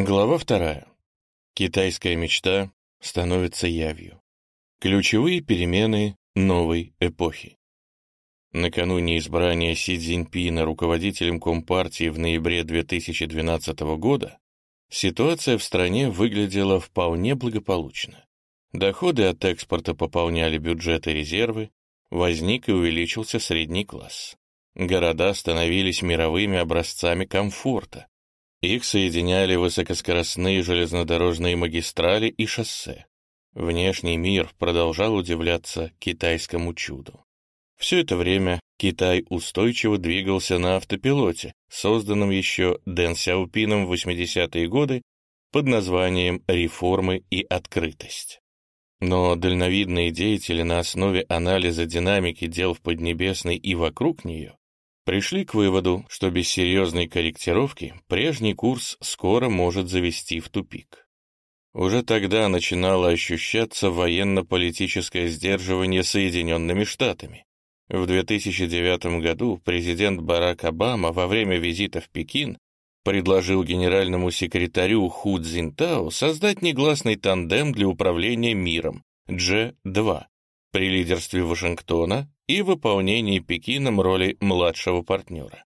Глава вторая. Китайская мечта становится явью. Ключевые перемены новой эпохи. Накануне избрания Си Цзиньпина руководителем Компартии в ноябре 2012 года ситуация в стране выглядела вполне благополучно. Доходы от экспорта пополняли бюджеты резервы, возник и увеличился средний класс. Города становились мировыми образцами комфорта. Их соединяли высокоскоростные железнодорожные магистрали и шоссе. Внешний мир продолжал удивляться китайскому чуду. Все это время Китай устойчиво двигался на автопилоте, созданном еще Дэн Сяопином в 80-е годы под названием «Реформы и открытость». Но дальновидные деятели на основе анализа динамики дел в Поднебесной и вокруг нее пришли к выводу, что без серьезной корректировки прежний курс скоро может завести в тупик. Уже тогда начинало ощущаться военно-политическое сдерживание Соединенными Штатами. В 2009 году президент Барак Обама во время визита в Пекин предложил генеральному секретарю Ху Цзинтао создать негласный тандем для управления миром G2 при лидерстве Вашингтона и выполнении Пекином роли младшего партнера.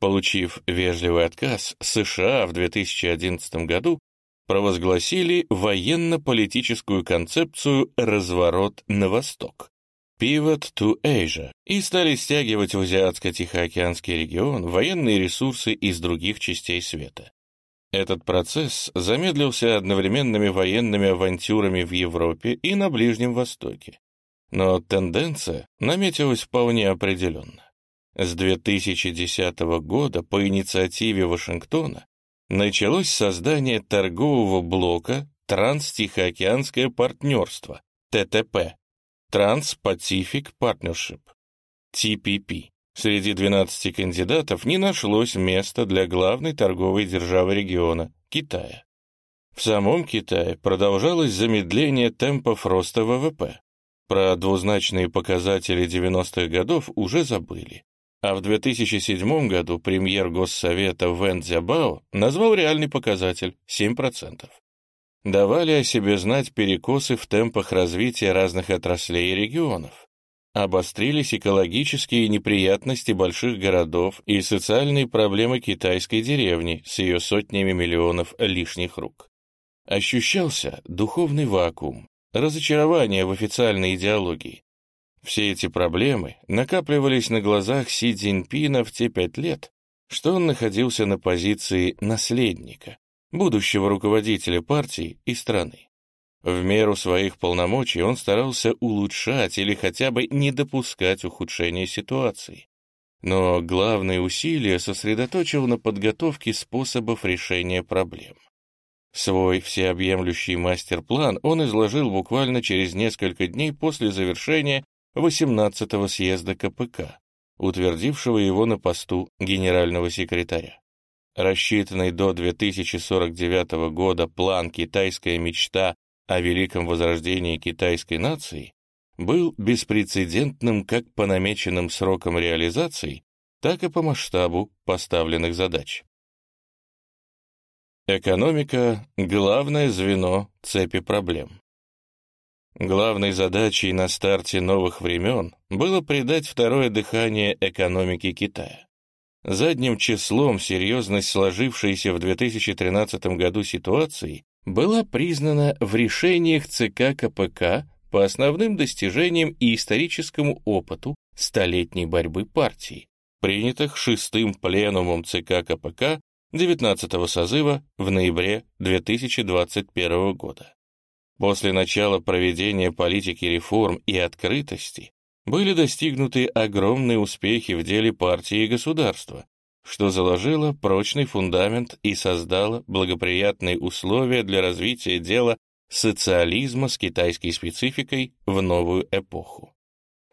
Получив вежливый отказ, США в 2011 году провозгласили военно-политическую концепцию «разворот на восток» Pivot to Asia и стали стягивать в Азиатско-Тихоокеанский регион военные ресурсы из других частей света. Этот процесс замедлился одновременными военными авантюрами в Европе и на Ближнем Востоке. Но тенденция наметилась вполне определенно. С 2010 года по инициативе Вашингтона началось создание торгового блока Транс-Тихоокеанское партнерство, ТТП, Trans-Pacific Partnership, TPP. Среди 12 кандидатов не нашлось места для главной торговой державы региона – Китая. В самом Китае продолжалось замедление темпов роста ВВП. Про двузначные показатели 90-х годов уже забыли. А в 2007 году премьер Госсовета Вэн Цзябао назвал реальный показатель – 7%. Давали о себе знать перекосы в темпах развития разных отраслей и регионов. Обострились экологические неприятности больших городов и социальные проблемы китайской деревни с ее сотнями миллионов лишних рук. Ощущался духовный вакуум, разочарование в официальной идеологии. Все эти проблемы накапливались на глазах Си Цзиньпина в те пять лет, что он находился на позиции наследника, будущего руководителя партии и страны. В меру своих полномочий он старался улучшать или хотя бы не допускать ухудшения ситуации. Но главные усилия сосредоточил на подготовке способов решения проблем. Свой всеобъемлющий мастер-план он изложил буквально через несколько дней после завершения 18-го съезда КПК, утвердившего его на посту генерального секретаря. Рассчитанный до 2049 года план «Китайская мечта» о великом возрождении китайской нации был беспрецедентным как по намеченным срокам реализации, так и по масштабу поставленных задач. Экономика — главное звено цепи проблем. Главной задачей на старте новых времен было придать второе дыхание экономике Китая. Задним числом серьезность сложившейся в 2013 году ситуации была признана в решениях ЦК КПК по основным достижениям и историческому опыту столетней борьбы партии, принятых шестым пленумом ЦК КПК 19 созыва в ноябре 2021 года. После начала проведения политики реформ и открытости были достигнуты огромные успехи в деле партии и государства, что заложило прочный фундамент и создало благоприятные условия для развития дела социализма с китайской спецификой в новую эпоху.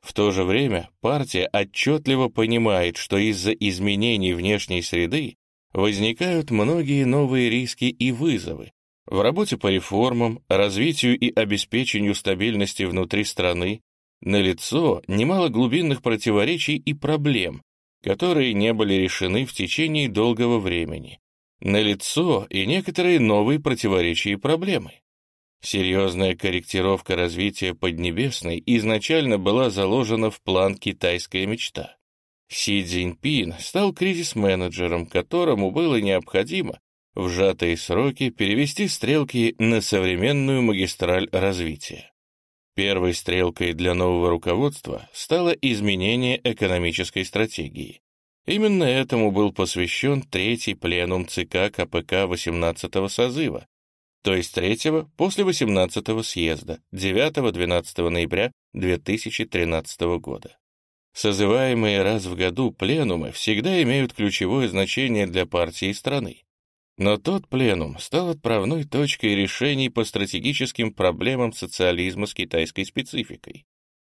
В то же время партия отчетливо понимает, что из-за изменений внешней среды возникают многие новые риски и вызовы в работе по реформам, развитию и обеспечению стабильности внутри страны, налицо немало глубинных противоречий и проблем, которые не были решены в течение долгого времени, налицо и некоторые новые противоречия и проблемы. Серьезная корректировка развития Поднебесной изначально была заложена в план «Китайская мечта». Си Цзиньпин стал кризис-менеджером, которому было необходимо в сжатые сроки перевести стрелки на современную магистраль развития. Первой стрелкой для нового руководства стало изменение экономической стратегии. Именно этому был посвящен третий пленум ЦК КПК 18-го созыва, то есть третьего после 18-го съезда 9-12 ноября 2013 года. Созываемые раз в году пленумы всегда имеют ключевое значение для партии и страны. Но тот пленум стал отправной точкой решений по стратегическим проблемам социализма с китайской спецификой.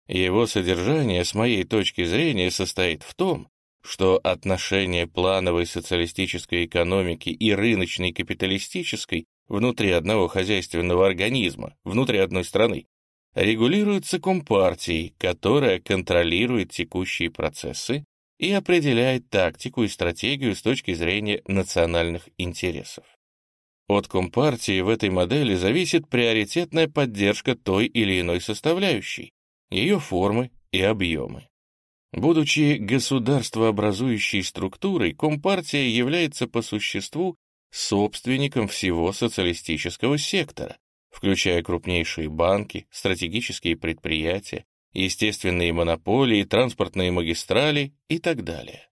Его содержание, с моей точки зрения, состоит в том, что отношения плановой социалистической экономики и рыночной капиталистической внутри одного хозяйственного организма, внутри одной страны, регулируется Компартией, которая контролирует текущие процессы и определяет тактику и стратегию с точки зрения национальных интересов. От Компартии в этой модели зависит приоритетная поддержка той или иной составляющей, ее формы и объемы. Будучи государствообразующей структурой, Компартия является по существу собственником всего социалистического сектора, включая крупнейшие банки, стратегические предприятия, естественные монополии, транспортные магистрали и так далее.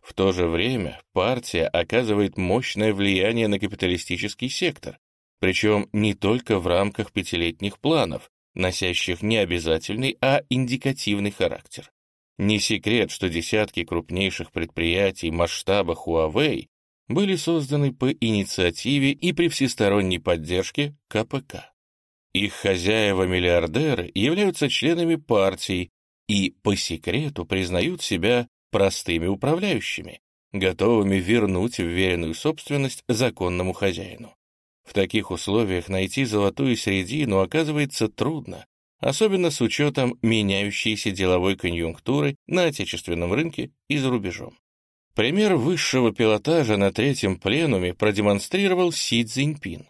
В то же время партия оказывает мощное влияние на капиталистический сектор, причем не только в рамках пятилетних планов, носящих не обязательный, а индикативный характер. Не секрет, что десятки крупнейших предприятий масштаба Huawei были созданы по инициативе и при всесторонней поддержке КПК. Их хозяева-миллиардеры являются членами партии и по секрету признают себя простыми управляющими, готовыми вернуть вверенную собственность законному хозяину. В таких условиях найти золотую середину оказывается трудно, особенно с учетом меняющейся деловой конъюнктуры на отечественном рынке и за рубежом. Пример высшего пилотажа на третьем пленуме продемонстрировал Си Цзиньпин.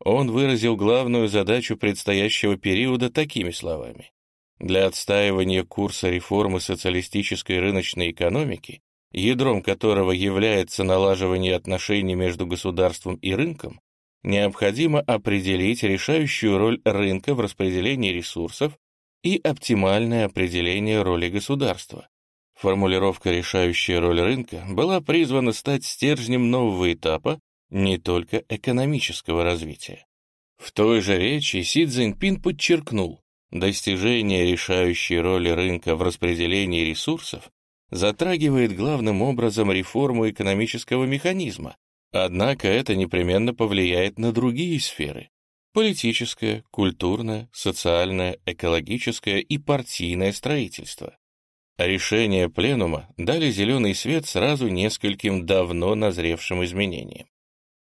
Он выразил главную задачу предстоящего периода такими словами. Для отстаивания курса реформы социалистической рыночной экономики, ядром которого является налаживание отношений между государством и рынком, необходимо определить решающую роль рынка в распределении ресурсов и оптимальное определение роли государства, Формулировка «решающая роль рынка» была призвана стать стержнем нового этапа не только экономического развития. В той же речи Си Цзиньпин подчеркнул, достижение решающей роли рынка в распределении ресурсов затрагивает главным образом реформу экономического механизма, однако это непременно повлияет на другие сферы – политическое, культурное, социальное, экологическое и партийное строительство. Решения пленума дали зеленый свет сразу нескольким давно назревшим изменениям.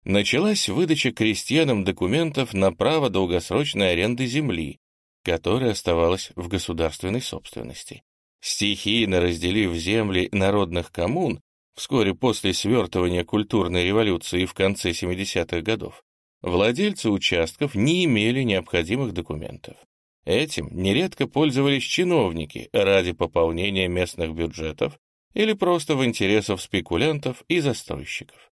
Началась выдача крестьянам документов на право долгосрочной аренды земли, которая оставалась в государственной собственности. Стихийно разделив земли народных коммун, вскоре после свертывания культурной революции в конце 70-х годов, владельцы участков не имели необходимых документов. Этим нередко пользовались чиновники ради пополнения местных бюджетов или просто в интересах спекулянтов и застройщиков.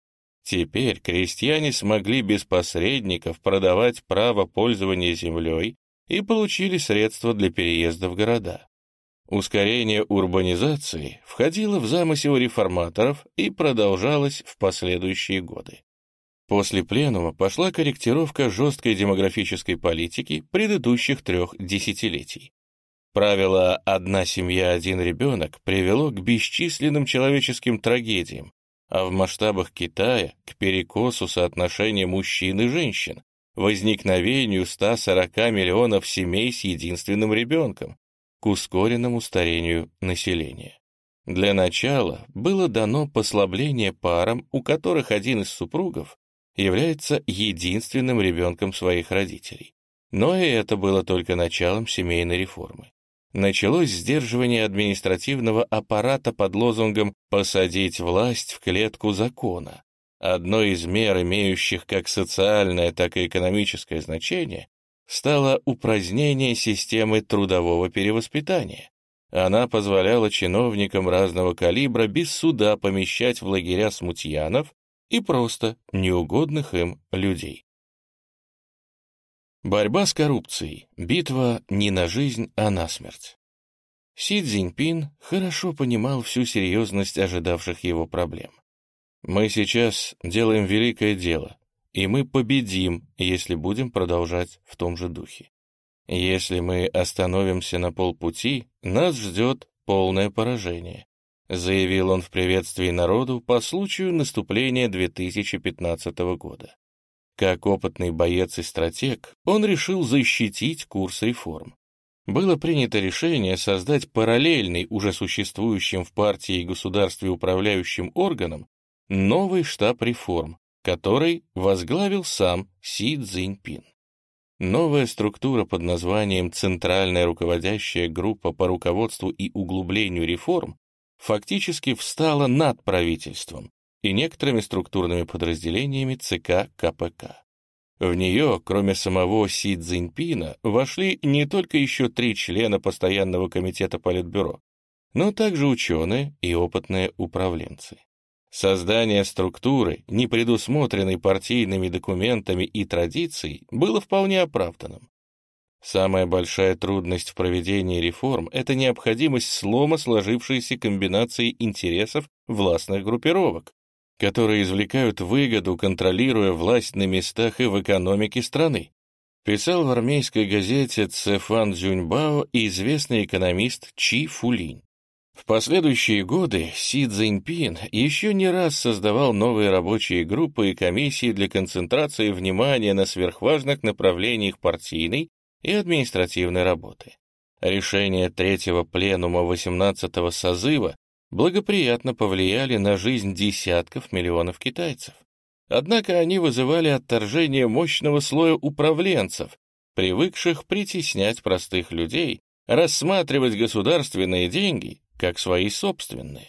Теперь крестьяне смогли без посредников продавать право пользования землей и получили средства для переезда в города. Ускорение урбанизации входило в замысел реформаторов и продолжалось в последующие годы. После пленума пошла корректировка жесткой демографической политики предыдущих трех десятилетий. Правило «одна семья, один ребенок» привело к бесчисленным человеческим трагедиям, а в масштабах Китая — к перекосу соотношения мужчин и женщин, возникновению 140 миллионов семей с единственным ребенком, к ускоренному старению населения. Для начала было дано послабление парам, у которых один из супругов является единственным ребенком своих родителей. Но и это было только началом семейной реформы. Началось сдерживание административного аппарата под лозунгом «посадить власть в клетку закона», Одной из мер, имеющих как социальное, так и экономическое значение, стало упразднение системы трудового перевоспитания. Она позволяла чиновникам разного калибра без суда помещать в лагеря смутьянов и просто неугодных им людей. Борьба с коррупцией. Битва не на жизнь, а на смерть. Си Цзиньпин хорошо понимал всю серьезность ожидавших его проблем. Мы сейчас делаем великое дело, и мы победим, если будем продолжать в том же духе. Если мы остановимся на полпути, нас ждет полное поражение, заявил он в приветствии народу по случаю наступления 2015 года. Как опытный боец и стратег, он решил защитить курс реформ. Было принято решение создать параллельный уже существующим в партии и государстве управляющим органам новый штаб реформ, который возглавил сам Си Цзиньпин. Новая структура под названием «Центральная руководящая группа по руководству и углублению реформ» фактически встала над правительством и некоторыми структурными подразделениями ЦК КПК. В нее, кроме самого Си Цзиньпина, вошли не только еще три члена Постоянного комитета Политбюро, но также ученые и опытные управленцы. Создание структуры, не предусмотренной партийными документами и традицией, было вполне оправданным. Самая большая трудность в проведении реформ — это необходимость слома сложившейся комбинации интересов властных группировок, которые извлекают выгоду, контролируя власть на местах и в экономике страны. Писал в армейской газете Цефан Цзюньбао и известный экономист Чи Фулинь. В последующие годы Си Цзиньпин еще не раз создавал новые рабочие группы и комиссии для концентрации внимания на сверхважных направлениях партийной и административной работы. Решения третьего пленума 18-го созыва благоприятно повлияли на жизнь десятков миллионов китайцев. Однако они вызывали отторжение мощного слоя управленцев, привыкших притеснять простых людей, рассматривать государственные деньги как свои собственные.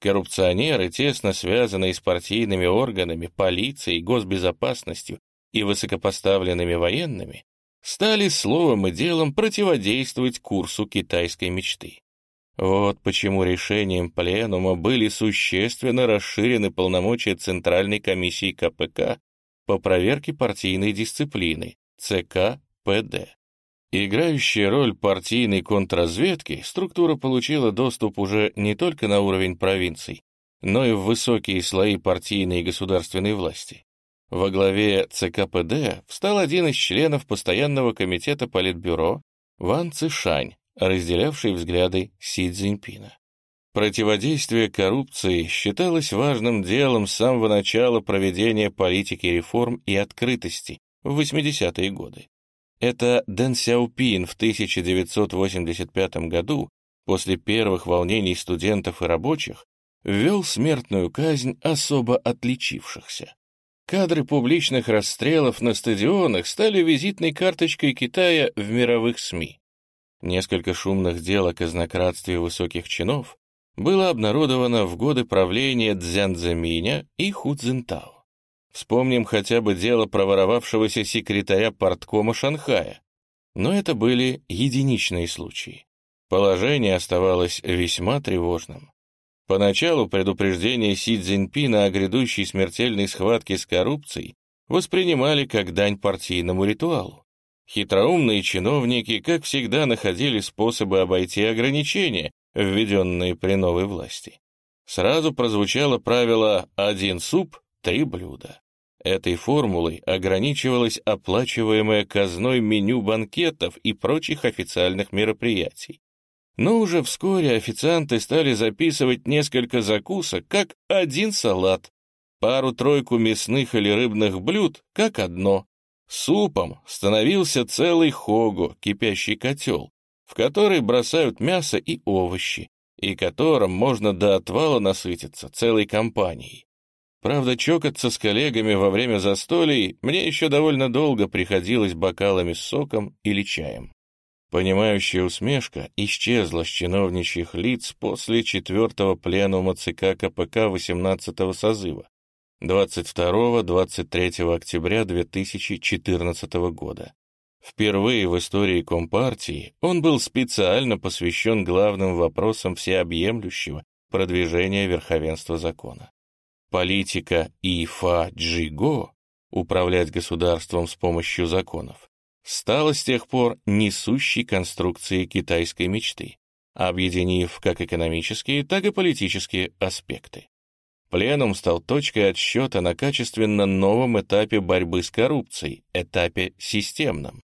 Коррупционеры, тесно связанные с партийными органами, полицией, госбезопасностью и высокопоставленными военными, стали словом и делом противодействовать курсу китайской мечты. Вот почему решением Пленума были существенно расширены полномочия Центральной комиссии КПК по проверке партийной дисциплины ЦК-ПД. Играющая роль партийной контрразведки, структура получила доступ уже не только на уровень провинций, но и в высокие слои партийной и государственной власти. Во главе ЦКПД встал один из членов постоянного комитета Политбюро Ван Цишань, разделявший взгляды Си Цзиньпина. Противодействие коррупции считалось важным делом с самого начала проведения политики реформ и открытости в 80-е годы. Это Дэн Сяопин в 1985 году, после первых волнений студентов и рабочих, ввел смертную казнь особо отличившихся. Кадры публичных расстрелов на стадионах стали визитной карточкой Китая в мировых СМИ. Несколько шумных дел о казнократстве высоких чинов было обнародовано в годы правления Цзянцзэминя и Ху Цзинтао. Вспомним хотя бы дело проворовавшегося секретаря порткома Шанхая. Но это были единичные случаи. Положение оставалось весьма тревожным. Поначалу предупреждение Си Цзиньпина о грядущей смертельной схватке с коррупцией воспринимали как дань партийному ритуалу. Хитроумные чиновники, как всегда, находили способы обойти ограничения, введенные при новой власти. Сразу прозвучало правило «один суп, три блюда. Этой формулой ограничивалось оплачиваемое казной меню банкетов и прочих официальных мероприятий. Но уже вскоре официанты стали записывать несколько закусок как один салат, пару-тройку мясных или рыбных блюд как одно. Супом становился целый хого, кипящий котел, в который бросают мясо и овощи, и которым можно до отвала насытиться целой компанией. Правда, чокаться с коллегами во время застолий мне еще довольно долго приходилось бокалами с соком или чаем. Понимающая усмешка исчезла с чиновничьих лиц после четвертого пленума ЦК КПК 18-го созыва. 22-23 октября 2014 года. Впервые в истории Компартии он был специально посвящен главным вопросам всеобъемлющего продвижения верховенства закона. Политика Ифа Джиго управлять государством с помощью законов стала с тех пор несущей конструкцией китайской мечты, объединив как экономические, так и политические аспекты. Пленум стал точкой отсчета на качественно новом этапе борьбы с коррупцией, этапе системном.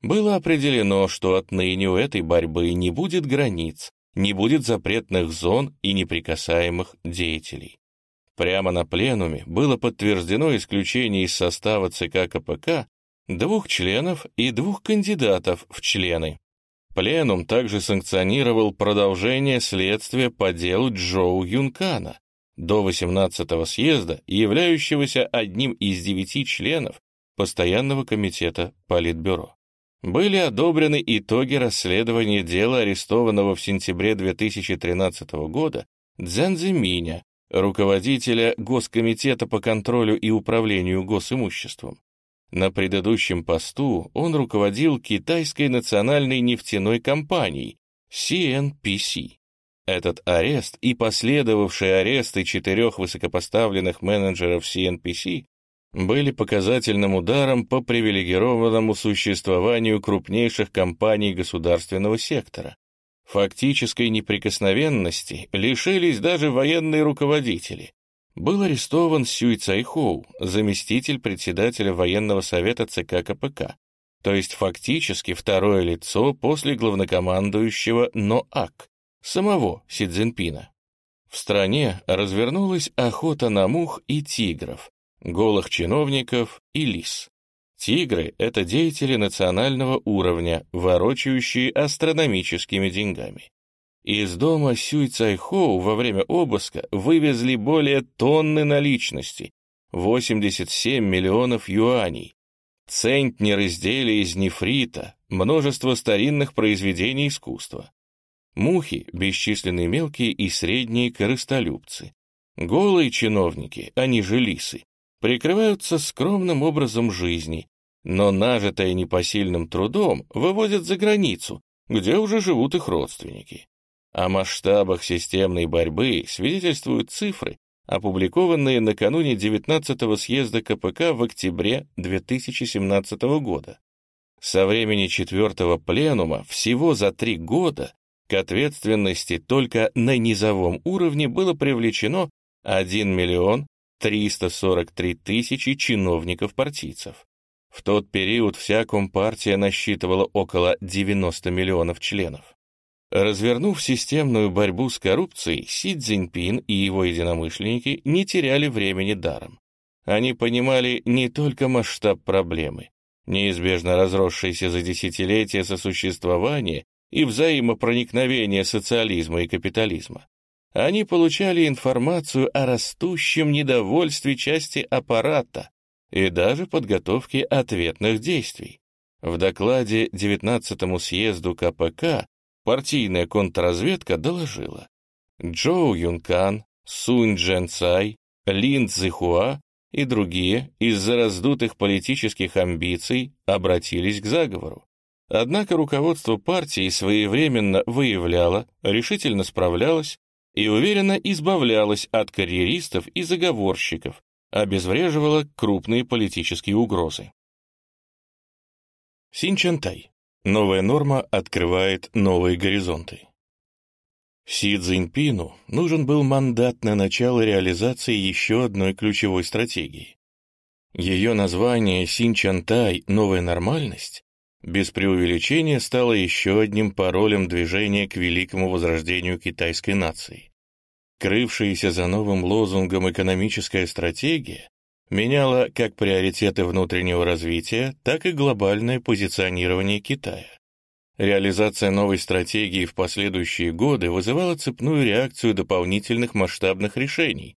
Было определено, что отныне у этой борьбы не будет границ, не будет запретных зон и неприкасаемых деятелей. Прямо на пленуме было подтверждено исключение из состава ЦК КПК двух членов и двух кандидатов в члены. Пленум также санкционировал продолжение следствия по делу Джоу Юнкана до 18-го съезда, являющегося одним из девяти членов Постоянного комитета Политбюро. Были одобрены итоги расследования дела арестованного в сентябре 2013 года Цзэн Миня, руководителя Госкомитета по контролю и управлению госимуществом. На предыдущем посту он руководил китайской национальной нефтяной компанией CNPC. Этот арест и последовавшие аресты четырех высокопоставленных менеджеров CNPC были показательным ударом по привилегированному существованию крупнейших компаний государственного сектора, Фактической неприкосновенности лишились даже военные руководители. Был арестован Сюй Цайхоу, заместитель председателя военного совета ЦК КПК, то есть фактически второе лицо после главнокомандующего НОАК, самого Си Цзиньпина. В стране развернулась охота на мух и тигров, голых чиновников и лис. Тигры — это деятели национального уровня, ворочающие астрономическими деньгами. Из дома Сюй Цайхоу во время обыска вывезли более тонны наличности — 87 миллионов юаней, центнер изделий из нефрита, множество старинных произведений искусства. Мухи — бесчисленные мелкие и средние корыстолюбцы. Голые чиновники, они же лисы, прикрываются скромным образом жизни, но нажитое непосильным трудом выводят за границу, где уже живут их родственники. О масштабах системной борьбы свидетельствуют цифры, опубликованные накануне 19-го съезда КПК в октябре 2017 года. Со времени четвертого пленума всего за три года к ответственности только на низовом уровне было привлечено 1 миллион 343 тысячи чиновников-партийцев. В тот период вся Компартия насчитывала около 90 миллионов членов. Развернув системную борьбу с коррупцией, Си Цзиньпин и его единомышленники не теряли времени даром. Они понимали не только масштаб проблемы, неизбежно разросшейся за десятилетия сосуществования и взаимопроникновения социализма и капитализма. Они получали информацию о растущем недовольстве части аппарата, и даже подготовки ответных действий. В докладе 19-му съезду КПК партийная контрразведка доложила, Джоу Юнкан, Сунь Джен Цай, Лин Цзихуа и другие из-за раздутых политических амбиций обратились к заговору. Однако руководство партии своевременно выявляло, решительно справлялось и уверенно избавлялось от карьеристов и заговорщиков, обезвреживала крупные политические угрозы. Синчантай. Новая норма открывает новые горизонты. Си Цзиньпину нужен был мандат на начало реализации еще одной ключевой стратегии. Ее название Синчантай «Новая нормальность» без преувеличения стало еще одним паролем движения к великому возрождению китайской нации. Крывшаяся за новым лозунгом экономическая стратегия меняла как приоритеты внутреннего развития, так и глобальное позиционирование Китая. Реализация новой стратегии в последующие годы вызывала цепную реакцию дополнительных масштабных решений,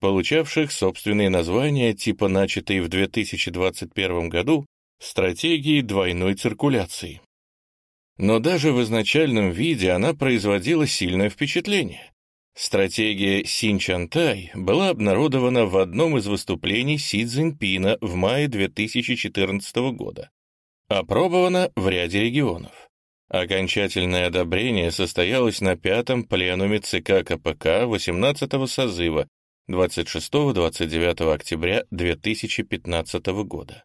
получавших собственные названия типа начатой в 2021 году стратегии двойной циркуляции. Но даже в изначальном виде она производила сильное впечатление. Стратегия Синчантай была обнародована в одном из выступлений Си Цзиньпина в мае 2014 года. Опробована в ряде регионов. Окончательное одобрение состоялось на пятом пленуме ЦК КПК 18-го созыва 26-29 октября 2015 года.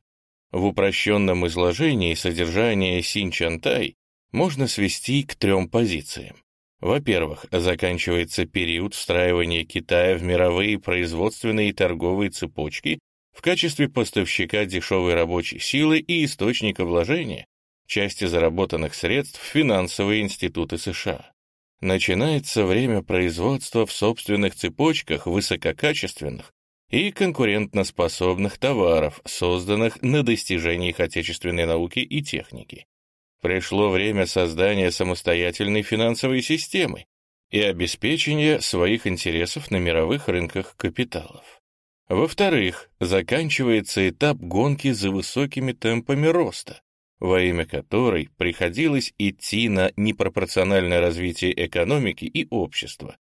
В упрощенном изложении содержание Синчантай можно свести к трем позициям. Во-первых, заканчивается период встраивания Китая в мировые производственные и торговые цепочки в качестве поставщика дешевой рабочей силы и источника вложения части заработанных средств в финансовые институты США. Начинается время производства в собственных цепочках высококачественных и конкурентноспособных товаров, созданных на достижениях отечественной науки и техники. Пришло время создания самостоятельной финансовой системы и обеспечения своих интересов на мировых рынках капиталов. Во-вторых, заканчивается этап гонки за высокими темпами роста, во имя которой приходилось идти на непропорциональное развитие экономики и общества,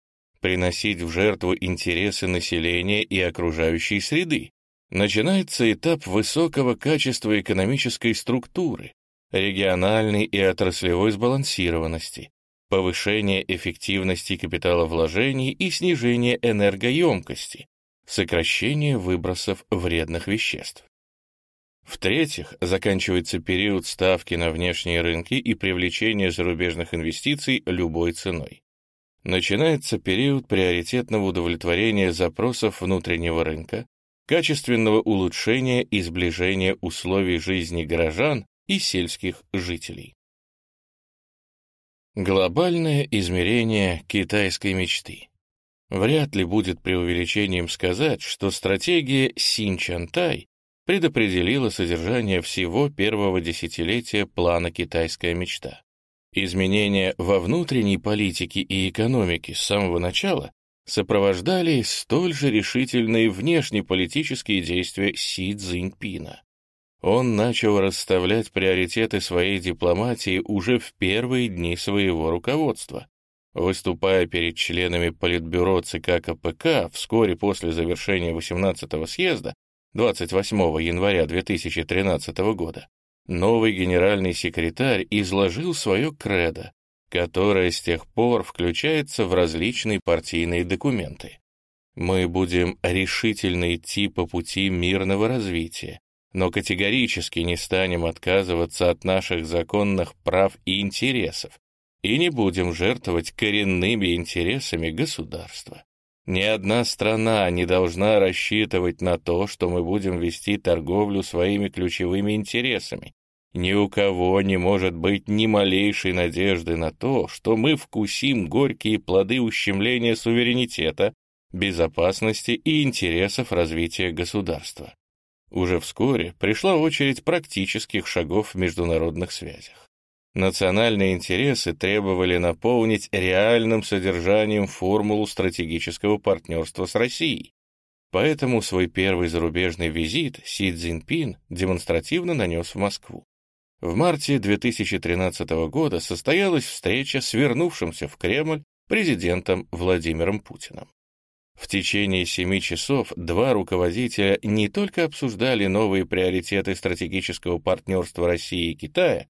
приносить в жертву интересы населения и окружающей среды. Начинается этап высокого качества экономической структуры, региональной и отраслевой сбалансированности, повышение эффективности капиталовложений и снижение энергоемкости, сокращение выбросов вредных веществ. В-третьих, заканчивается период ставки на внешние рынки и привлечения зарубежных инвестиций любой ценой. Начинается период приоритетного удовлетворения запросов внутреннего рынка, качественного улучшения и сближения условий жизни горожан и сельских жителей. Глобальное измерение китайской мечты. Вряд ли будет преувеличением сказать, что стратегия Синчантай предопределила содержание всего первого десятилетия плана «Китайская мечта». Изменения во внутренней политике и экономике с самого начала сопровождали столь же решительные внешнеполитические действия Си Цзиньпина. Он начал расставлять приоритеты своей дипломатии уже в первые дни своего руководства. Выступая перед членами Политбюро ЦК КПК вскоре после завершения 18-го съезда, 28 января 2013 года, новый генеральный секретарь изложил свое кредо, которое с тех пор включается в различные партийные документы. Мы будем решительно идти по пути мирного развития, но категорически не станем отказываться от наших законных прав и интересов и не будем жертвовать коренными интересами государства. Ни одна страна не должна рассчитывать на то, что мы будем вести торговлю своими ключевыми интересами. Ни у кого не может быть ни малейшей надежды на то, что мы вкусим горькие плоды ущемления суверенитета, безопасности и интересов развития государства. Уже вскоре пришла очередь практических шагов в международных связях. Национальные интересы требовали наполнить реальным содержанием формулу стратегического партнерства с Россией. Поэтому свой первый зарубежный визит Си Цзиньпин демонстративно нанес в Москву. В марте 2013 года состоялась встреча с вернувшимся в Кремль президентом Владимиром Путиным. В течение семи часов два руководителя не только обсуждали новые приоритеты стратегического партнерства России и Китая,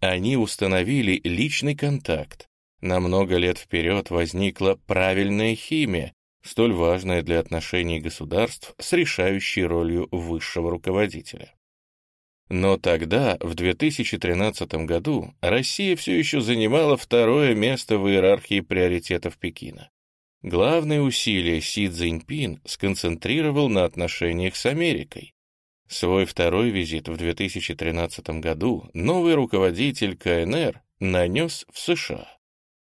они установили личный контакт. На много лет вперед возникла правильная химия, столь важная для отношений государств с решающей ролью высшего руководителя. Но тогда, в 2013 году, Россия все еще занимала второе место в иерархии приоритетов Пекина. Главные усилия Си Цзиньпин сконцентрировал на отношениях с Америкой. Свой второй визит в 2013 году новый руководитель КНР нанес в США.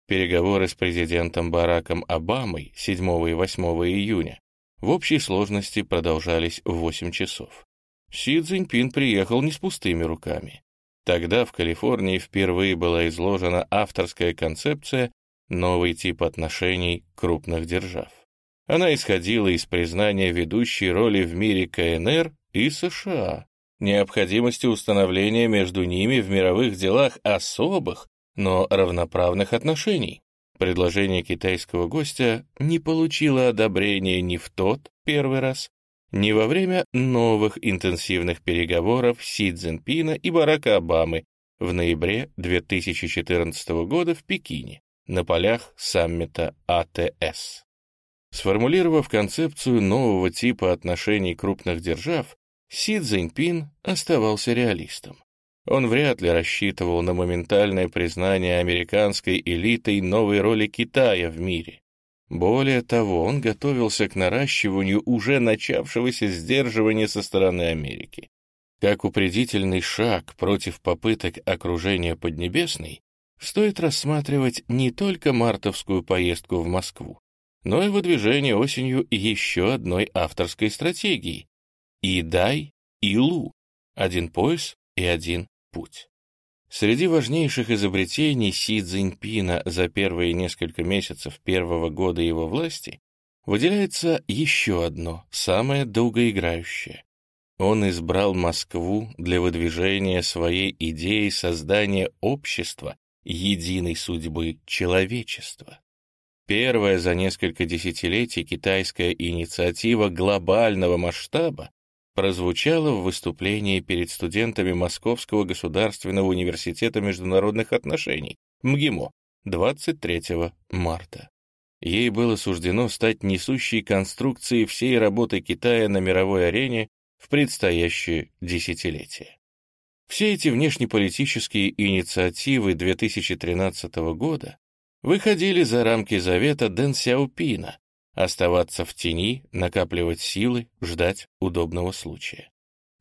Переговоры с президентом Бараком Обамой 7 и 8 июня в общей сложности продолжались 8 часов. Си Цзиньпин приехал не с пустыми руками. Тогда в Калифорнии впервые была изложена авторская концепция новый тип отношений крупных держав. Она исходила из признания ведущей роли в мире КНР и США, необходимости установления между ними в мировых делах особых, но равноправных отношений. Предложение китайского гостя не получило одобрения ни в тот первый раз, ни во время новых интенсивных переговоров Си Цзиньпина и Барака Обамы в ноябре 2014 года в Пекине на полях саммита АТС. Сформулировав концепцию нового типа отношений крупных держав, Си Цзиньпин оставался реалистом. Он вряд ли рассчитывал на моментальное признание американской элитой новой роли Китая в мире. Более того, он готовился к наращиванию уже начавшегося сдерживания со стороны Америки. Как упредительный шаг против попыток окружения Поднебесной, стоит рассматривать не только мартовскую поездку в Москву, но и выдвижение осенью еще одной авторской стратегии — и дай, и лу, один пояс и один путь. Среди важнейших изобретений Си Цзиньпина за первые несколько месяцев первого года его власти выделяется еще одно, самое долгоиграющее. Он избрал Москву для выдвижения своей идеи создания общества единой судьбы человечества. Первая за несколько десятилетий китайская инициатива глобального масштаба прозвучало в выступлении перед студентами Московского государственного университета международных отношений МГИМО 23 марта. Ей было суждено стать несущей конструкцией всей работы Китая на мировой арене в предстоящее десятилетие. Все эти внешнеполитические инициативы 2013 года выходили за рамки завета Дэн Сяопина, Оставаться в тени, накапливать силы, ждать удобного случая.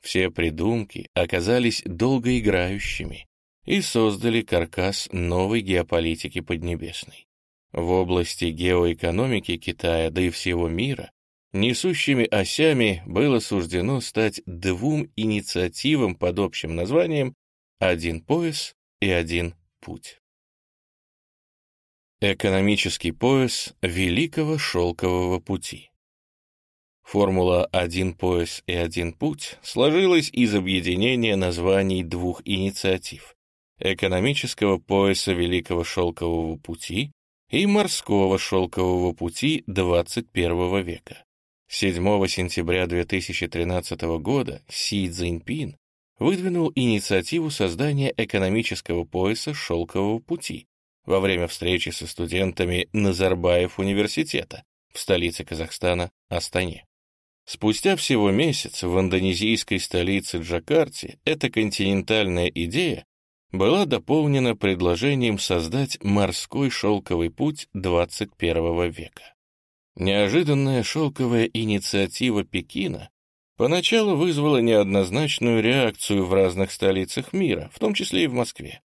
Все придумки оказались долгоиграющими и создали каркас новой геополитики Поднебесной. В области геоэкономики Китая, да и всего мира, несущими осями было суждено стать двум инициативам под общим названием «Один пояс и один путь». Экономический пояс Великого Шелкового пути. Формула «один пояс и один путь» сложилась из объединения названий двух инициатив — экономического пояса Великого Шелкового пути и морского шелкового пути 21 века. 7 сентября 2013 года Си Цзиньпин выдвинул инициативу создания экономического пояса шелкового пути, во время встречи со студентами Назарбаев университета в столице Казахстана Астане. Спустя всего месяц в индонезийской столице Джакарте эта континентальная идея была дополнена предложением создать морской шелковый путь 21 века. Неожиданная шелковая инициатива Пекина поначалу вызвала неоднозначную реакцию в разных столицах мира, в том числе и в Москве.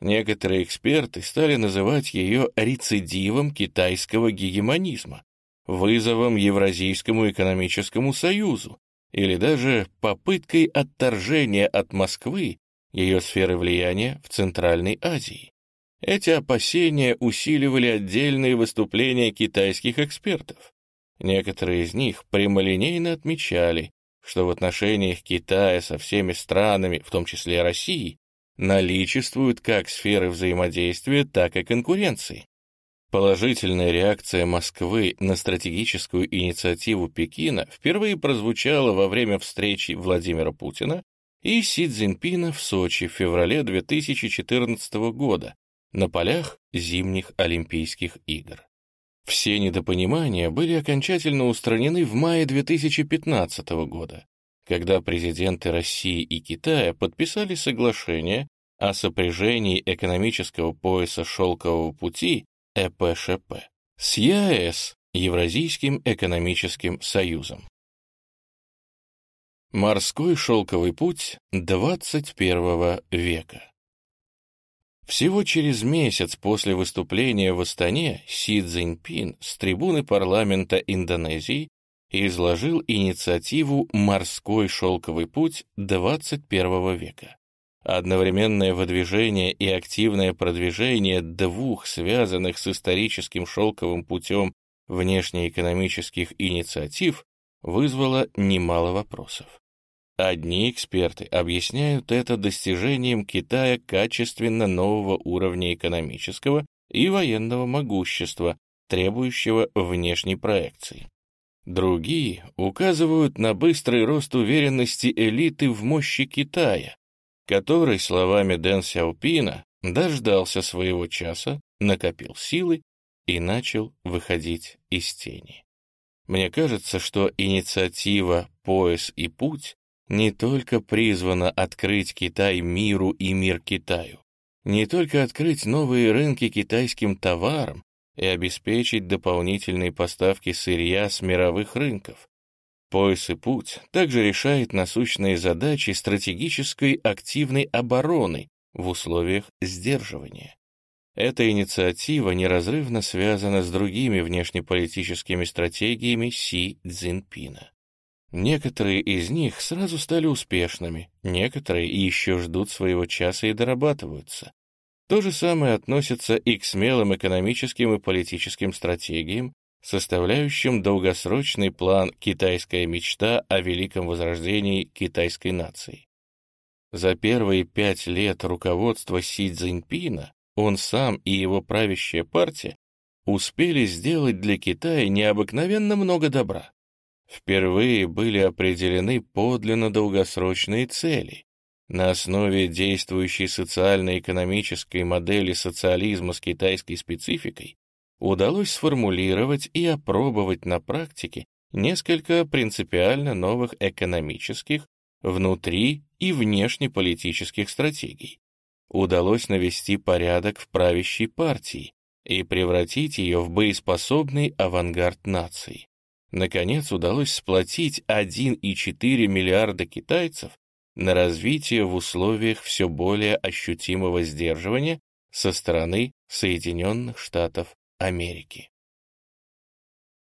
Некоторые эксперты стали называть ее рецидивом китайского гегемонизма, вызовом Евразийскому экономическому союзу или даже попыткой отторжения от Москвы ее сферы влияния в Центральной Азии. Эти опасения усиливали отдельные выступления китайских экспертов. Некоторые из них прямолинейно отмечали, что в отношениях Китая со всеми странами, в том числе Россией, наличествуют как сферы взаимодействия, так и конкуренции. Положительная реакция Москвы на стратегическую инициативу Пекина впервые прозвучала во время встречи Владимира Путина и Си Цзиньпина в Сочи в феврале 2014 года на полях зимних Олимпийских игр. Все недопонимания были окончательно устранены в мае 2015 года, когда президенты России и Китая подписали соглашение о сопряжении экономического пояса шелкового пути ЭПШП с ЕАЭС, Евразийским экономическим союзом. Морской шелковый путь 21 века. Всего через месяц после выступления в Астане Си Цзиньпин с трибуны парламента Индонезии изложил инициативу «Морской шелковый путь 21 века». Одновременное выдвижение и активное продвижение двух связанных с историческим шелковым путем внешнеэкономических инициатив вызвало немало вопросов. Одни эксперты объясняют это достижением Китая качественно нового уровня экономического и военного могущества, требующего внешней проекции. Другие указывают на быстрый рост уверенности элиты в мощи Китая, который, словами Дэн Сяопина, дождался своего часа, накопил силы и начал выходить из тени. Мне кажется, что инициатива «Пояс и путь» не только призвана открыть Китай миру и мир Китаю, не только открыть новые рынки китайским товарам и обеспечить дополнительные поставки сырья с мировых рынков. Пояс и путь также решает насущные задачи стратегической активной обороны в условиях сдерживания. Эта инициатива неразрывно связана с другими внешнеполитическими стратегиями Си Цзиньпина. Некоторые из них сразу стали успешными, некоторые еще ждут своего часа и дорабатываются. То же самое относится и к смелым экономическим и политическим стратегиям, составляющим долгосрочный план «Китайская мечта о великом возрождении китайской нации». За первые пять лет руководства Си Цзиньпина он сам и его правящая партия успели сделать для Китая необыкновенно много добра. Впервые были определены подлинно долгосрочные цели. На основе действующей социально-экономической модели социализма с китайской спецификой удалось сформулировать и опробовать на практике несколько принципиально новых экономических, внутри и внешнеполитических стратегий удалось навести порядок в правящей партии и превратить ее в боеспособный авангард нации. Наконец удалось сплотить 1,4 миллиарда китайцев на развитие в условиях все более ощутимого сдерживания со стороны Соединенных Штатов Америки.